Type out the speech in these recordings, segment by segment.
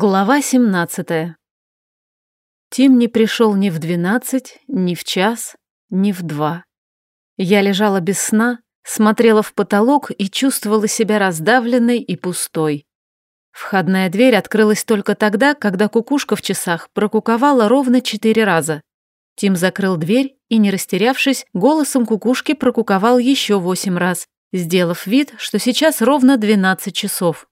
Глава 17. Тим не пришел ни в двенадцать, ни в час, ни в два. Я лежала без сна, смотрела в потолок и чувствовала себя раздавленной и пустой. Входная дверь открылась только тогда, когда кукушка в часах прокуковала ровно четыре раза. Тим закрыл дверь и, не растерявшись, голосом кукушки прокуковал еще восемь раз, сделав вид, что сейчас ровно двенадцать часов.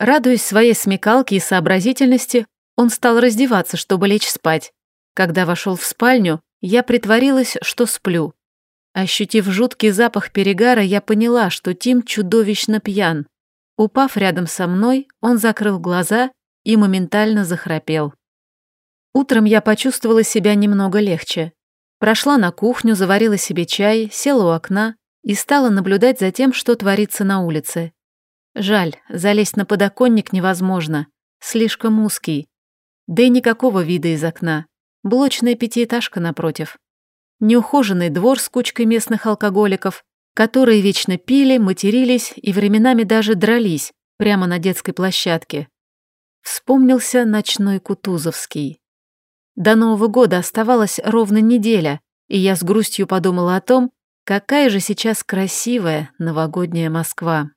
Радуясь своей смекалке и сообразительности, он стал раздеваться, чтобы лечь спать. Когда вошел в спальню, я притворилась, что сплю. Ощутив жуткий запах перегара, я поняла, что Тим чудовищно пьян. Упав рядом со мной, он закрыл глаза и моментально захрапел. Утром я почувствовала себя немного легче. Прошла на кухню, заварила себе чай, села у окна и стала наблюдать за тем, что творится на улице. Жаль, залезть на подоконник невозможно, слишком узкий. Да и никакого вида из окна. Блочная пятиэтажка напротив. Неухоженный двор с кучкой местных алкоголиков, которые вечно пили, матерились и временами даже дрались прямо на детской площадке. Вспомнился ночной Кутузовский. До Нового года оставалась ровно неделя, и я с грустью подумала о том, какая же сейчас красивая новогодняя Москва.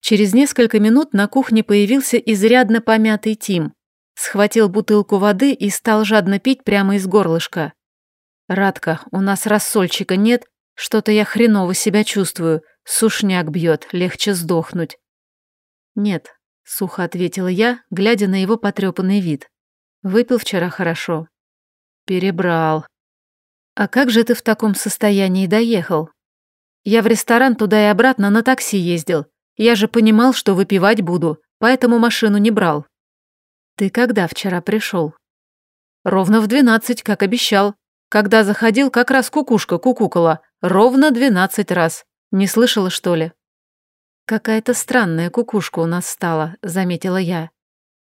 Через несколько минут на кухне появился изрядно помятый Тим. Схватил бутылку воды и стал жадно пить прямо из горлышка. «Радка, у нас рассольчика нет, что-то я хреново себя чувствую, сушняк бьет, легче сдохнуть». «Нет», — сухо ответила я, глядя на его потрепанный вид. «Выпил вчера хорошо». «Перебрал». «А как же ты в таком состоянии доехал?» «Я в ресторан туда и обратно на такси ездил. Я же понимал, что выпивать буду, поэтому машину не брал. Ты когда вчера пришел? Ровно в двенадцать, как обещал. Когда заходил, как раз кукушка кукукала. Ровно двенадцать раз. Не слышала, что ли? Какая-то странная кукушка у нас стала, заметила я.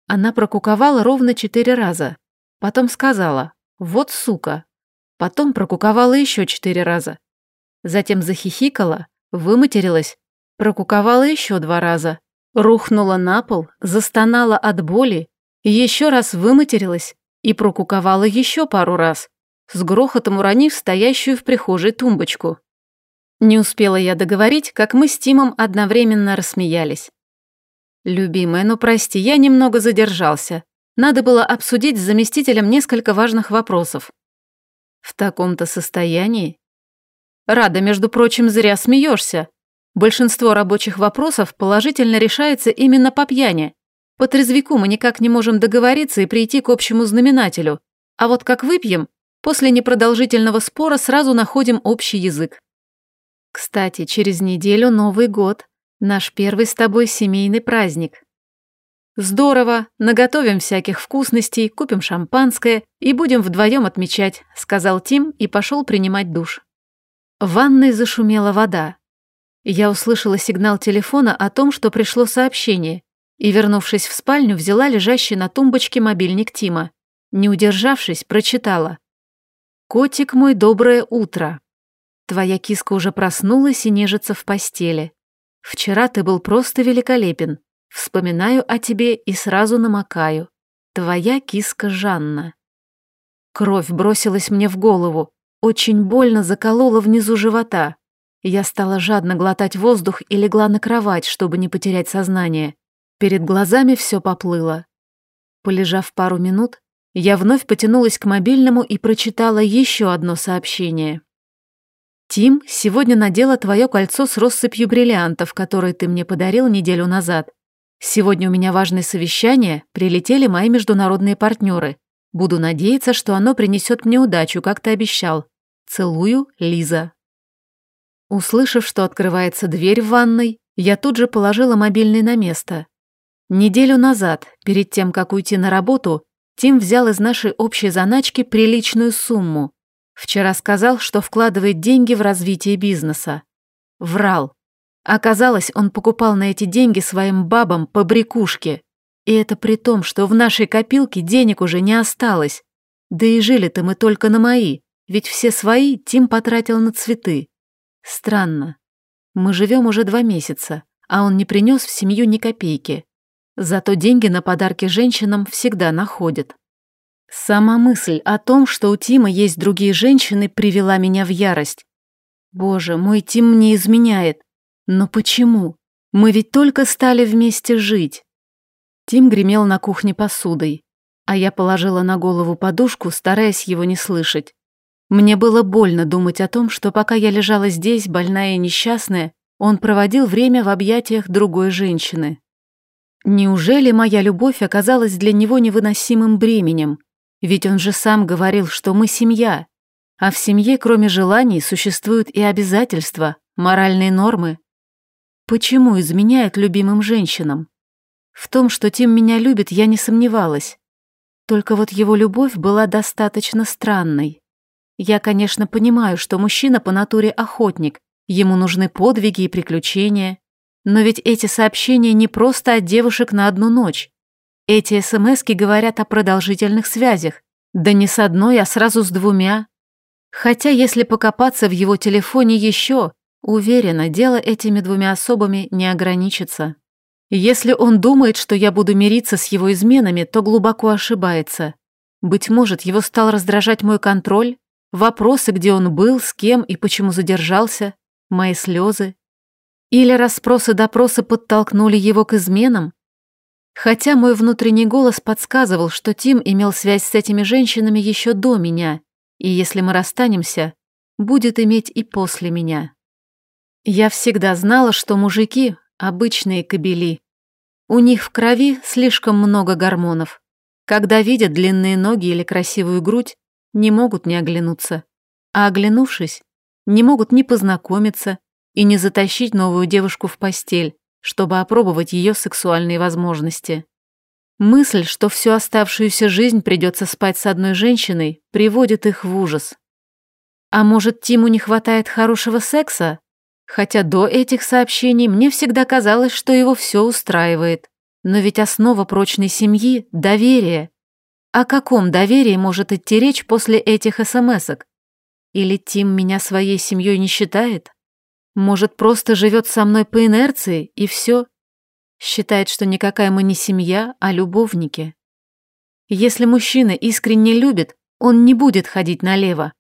Она прокуковала ровно четыре раза. Потом сказала «Вот сука». Потом прокуковала еще четыре раза. Затем захихикала, выматерилась Прокуковала еще два раза. Рухнула на пол, застонала от боли, еще раз выматерилась и прокуковала еще пару раз, с грохотом уронив стоящую в прихожей тумбочку. Не успела я договорить, как мы с Тимом одновременно рассмеялись. «Любимая, ну прости, я немного задержался. Надо было обсудить с заместителем несколько важных вопросов». «В таком-то состоянии?» «Рада, между прочим, зря смеешься. Большинство рабочих вопросов положительно решается именно по пьяни. По трезвику мы никак не можем договориться и прийти к общему знаменателю. А вот как выпьем, после непродолжительного спора сразу находим общий язык. Кстати, через неделю Новый год. Наш первый с тобой семейный праздник. Здорово, наготовим всяких вкусностей, купим шампанское и будем вдвоем отмечать, сказал Тим и пошел принимать душ. В ванной зашумела вода. Я услышала сигнал телефона о том, что пришло сообщение, и, вернувшись в спальню, взяла лежащий на тумбочке мобильник Тима. Не удержавшись, прочитала. «Котик мой, доброе утро. Твоя киска уже проснулась и нежится в постели. Вчера ты был просто великолепен. Вспоминаю о тебе и сразу намокаю. Твоя киска Жанна». Кровь бросилась мне в голову, очень больно заколола внизу живота. Я стала жадно глотать воздух и легла на кровать, чтобы не потерять сознание. Перед глазами все поплыло. Полежав пару минут, я вновь потянулась к мобильному и прочитала еще одно сообщение. «Тим, сегодня надела твое кольцо с россыпью бриллиантов, которое ты мне подарил неделю назад. Сегодня у меня важное совещание, прилетели мои международные партнеры. Буду надеяться, что оно принесет мне удачу, как ты обещал. Целую, Лиза». Услышав, что открывается дверь в ванной, я тут же положила мобильный на место. Неделю назад, перед тем, как уйти на работу, Тим взял из нашей общей заначки приличную сумму. Вчера сказал, что вкладывает деньги в развитие бизнеса. Врал. Оказалось, он покупал на эти деньги своим бабам по брякушке. И это при том, что в нашей копилке денег уже не осталось. Да и жили-то мы только на мои, ведь все свои Тим потратил на цветы. Странно. Мы живем уже два месяца, а он не принес в семью ни копейки. Зато деньги на подарки женщинам всегда находит. Сама мысль о том, что у Тима есть другие женщины, привела меня в ярость. Боже, мой Тим мне изменяет. Но почему? Мы ведь только стали вместе жить. Тим гремел на кухне посудой, а я положила на голову подушку, стараясь его не слышать. Мне было больно думать о том, что пока я лежала здесь, больная и несчастная, он проводил время в объятиях другой женщины. Неужели моя любовь оказалась для него невыносимым бременем? Ведь он же сам говорил, что мы семья. А в семье, кроме желаний, существуют и обязательства, моральные нормы. Почему изменяют любимым женщинам? В том, что Тим меня любит, я не сомневалась. Только вот его любовь была достаточно странной. Я, конечно, понимаю, что мужчина по натуре охотник, ему нужны подвиги и приключения. Но ведь эти сообщения не просто от девушек на одну ночь. Эти СМСки говорят о продолжительных связях. Да не с одной, а сразу с двумя. Хотя если покопаться в его телефоне еще, уверена, дело этими двумя особами не ограничится. Если он думает, что я буду мириться с его изменами, то глубоко ошибается. Быть может, его стал раздражать мой контроль, вопросы, где он был, с кем и почему задержался, мои слезы. Или расспросы-допросы подтолкнули его к изменам, Хотя мой внутренний голос подсказывал, что Тим имел связь с этими женщинами еще до меня, и если мы расстанемся, будет иметь и после меня. Я всегда знала, что мужики — обычные кобели. У них в крови слишком много гормонов. Когда видят длинные ноги или красивую грудь, не могут не оглянуться. А оглянувшись, не могут ни познакомиться и не затащить новую девушку в постель чтобы опробовать ее сексуальные возможности. Мысль, что всю оставшуюся жизнь придется спать с одной женщиной, приводит их в ужас. А может, Тиму не хватает хорошего секса? Хотя до этих сообщений мне всегда казалось, что его все устраивает. Но ведь основа прочной семьи – доверие. О каком доверии может идти речь после этих смс-ок? Или Тим меня своей семьей не считает? Может, просто живет со мной по инерции, и все? Считает, что никакая мы не семья, а любовники. Если мужчина искренне любит, он не будет ходить налево.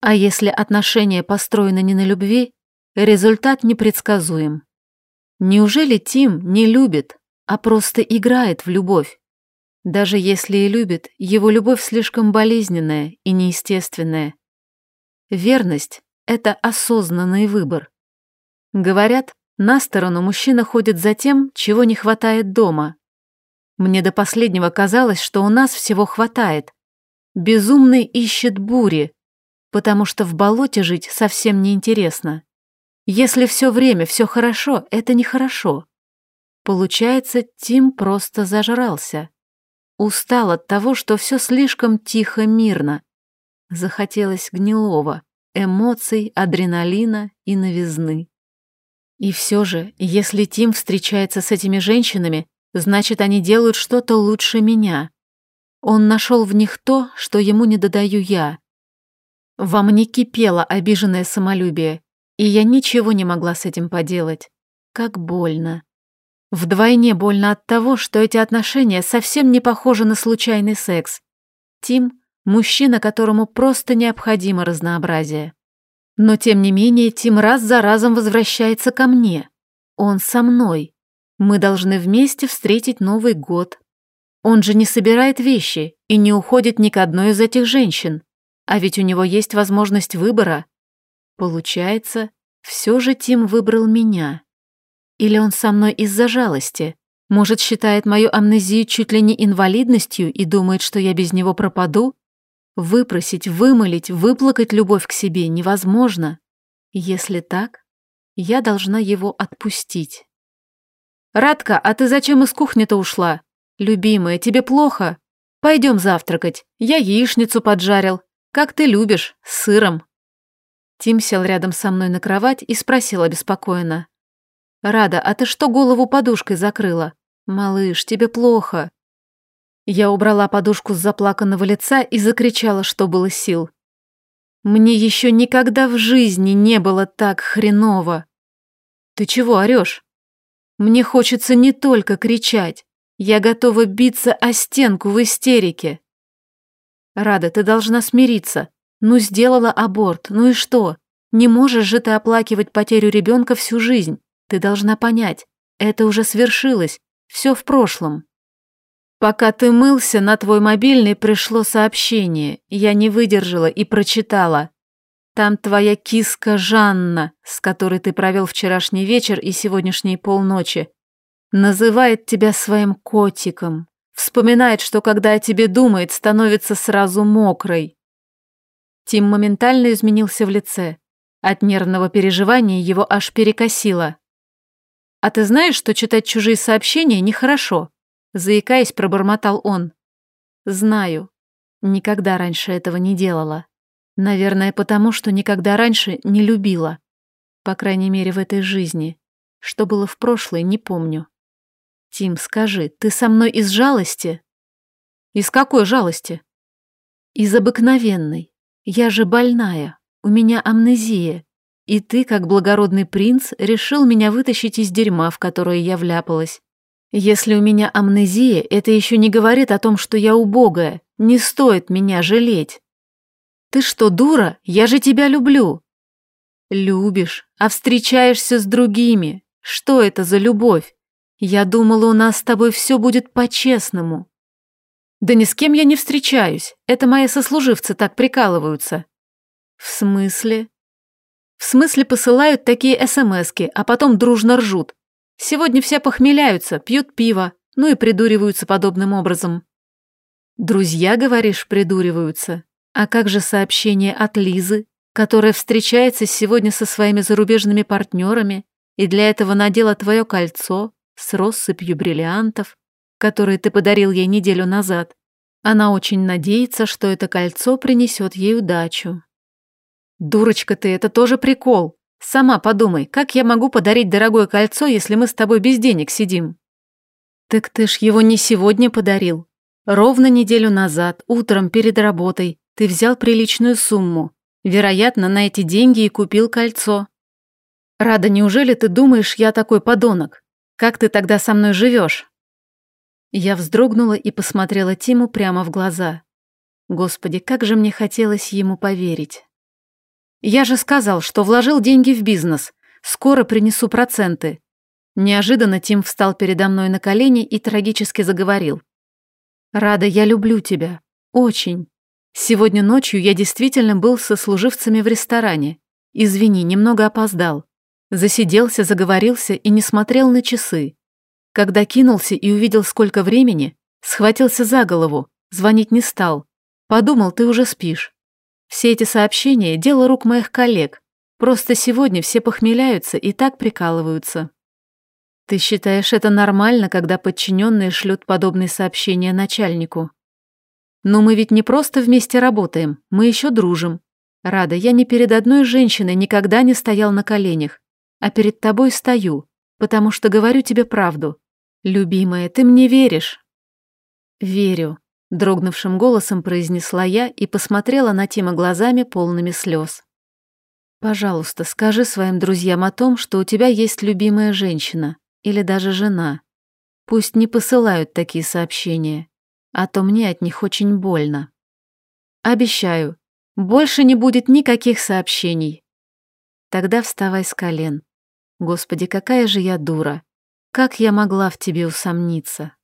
А если отношения построены не на любви, результат непредсказуем. Неужели Тим не любит, а просто играет в любовь? Даже если и любит, его любовь слишком болезненная и неестественная. Верность — это осознанный выбор. Говорят, на сторону мужчина ходит за тем, чего не хватает дома. Мне до последнего казалось, что у нас всего хватает. Безумный ищет бури, потому что в болоте жить совсем неинтересно. Если все время все хорошо, это нехорошо. Получается, Тим просто зажрался. Устал от того, что все слишком тихо, мирно. Захотелось гнилого, эмоций, адреналина и новизны. И все же, если Тим встречается с этими женщинами, значит, они делают что-то лучше меня. Он нашел в них то, что ему не додаю я. Во мне кипело обиженное самолюбие, и я ничего не могла с этим поделать. Как больно. Вдвойне больно от того, что эти отношения совсем не похожи на случайный секс. Тим – мужчина, которому просто необходимо разнообразие. Но тем не менее Тим раз за разом возвращается ко мне. Он со мной. Мы должны вместе встретить Новый год. Он же не собирает вещи и не уходит ни к одной из этих женщин. А ведь у него есть возможность выбора. Получается, все же Тим выбрал меня. Или он со мной из-за жалости? Может, считает мою амнезию чуть ли не инвалидностью и думает, что я без него пропаду? Выпросить, вымолить, выплакать любовь к себе невозможно. Если так, я должна его отпустить. «Радка, а ты зачем из кухни-то ушла? Любимая, тебе плохо? Пойдем завтракать. Я яичницу поджарил. Как ты любишь, с сыром». Тим сел рядом со мной на кровать и спросил обеспокоенно. «Рада, а ты что голову подушкой закрыла? Малыш, тебе плохо. Я убрала подушку с заплаканного лица и закричала, что было сил. Мне еще никогда в жизни не было так хреново. Ты чего орешь? Мне хочется не только кричать. Я готова биться о стенку в истерике. Рада, ты должна смириться. Ну, сделала аборт, ну и что? Не можешь же ты оплакивать потерю ребенка всю жизнь. Ты должна понять, это уже свершилось, все в прошлом. Пока ты мылся, на твой мобильный пришло сообщение. Я не выдержала и прочитала. Там твоя киска Жанна, с которой ты провел вчерашний вечер и сегодняшние полночи. Называет тебя своим котиком. Вспоминает, что когда о тебе думает, становится сразу мокрой. Тим моментально изменился в лице. От нервного переживания его аж перекосило. «А ты знаешь, что читать чужие сообщения нехорошо?» Заикаясь, пробормотал он. «Знаю. Никогда раньше этого не делала. Наверное, потому что никогда раньше не любила. По крайней мере, в этой жизни. Что было в прошлой, не помню. Тим, скажи, ты со мной из жалости? Из какой жалости? Из обыкновенной. Я же больная. У меня амнезия. И ты, как благородный принц, решил меня вытащить из дерьма, в которое я вляпалась. Если у меня амнезия, это еще не говорит о том, что я убогая. Не стоит меня жалеть. Ты что, дура? Я же тебя люблю. Любишь, а встречаешься с другими. Что это за любовь? Я думала, у нас с тобой все будет по-честному. Да ни с кем я не встречаюсь. Это мои сослуживцы так прикалываются. В смысле? В смысле посылают такие смски, а потом дружно ржут. Сегодня все похмеляются, пьют пиво, ну и придуриваются подобным образом. Друзья, говоришь, придуриваются. А как же сообщение от Лизы, которая встречается сегодня со своими зарубежными партнерами и для этого надела твое кольцо? с россыпью бриллиантов, которые ты подарил ей неделю назад. Она очень надеется, что это кольцо принесет ей удачу. Дурочка ты, это тоже прикол. Сама подумай, как я могу подарить дорогое кольцо, если мы с тобой без денег сидим? Так ты ж его не сегодня подарил. Ровно неделю назад, утром перед работой, ты взял приличную сумму. Вероятно, на эти деньги и купил кольцо. Рада, неужели ты думаешь, я такой подонок? Как ты тогда со мной живешь? Я вздрогнула и посмотрела Тиму прямо в глаза. Господи, как же мне хотелось ему поверить. Я же сказал, что вложил деньги в бизнес. Скоро принесу проценты. Неожиданно Тим встал передо мной на колени и трагически заговорил. «Рада, я люблю тебя. Очень. Сегодня ночью я действительно был со служивцами в ресторане. Извини, немного опоздал. Засиделся, заговорился и не смотрел на часы. Когда кинулся и увидел, сколько времени, схватился за голову, звонить не стал. Подумал, ты уже спишь. Все эти сообщения – дело рук моих коллег. Просто сегодня все похмеляются и так прикалываются. Ты считаешь это нормально, когда подчиненные шлют подобные сообщения начальнику? Но мы ведь не просто вместе работаем, мы еще дружим. Рада, я ни перед одной женщиной никогда не стоял на коленях а перед тобой стою, потому что говорю тебе правду. Любимая, ты мне веришь?» «Верю», — дрогнувшим голосом произнесла я и посмотрела на Тима глазами полными слез. «Пожалуйста, скажи своим друзьям о том, что у тебя есть любимая женщина или даже жена. Пусть не посылают такие сообщения, а то мне от них очень больно. Обещаю, больше не будет никаких сообщений. Тогда вставай с колен. Господи, какая же я дура! Как я могла в тебе усомниться?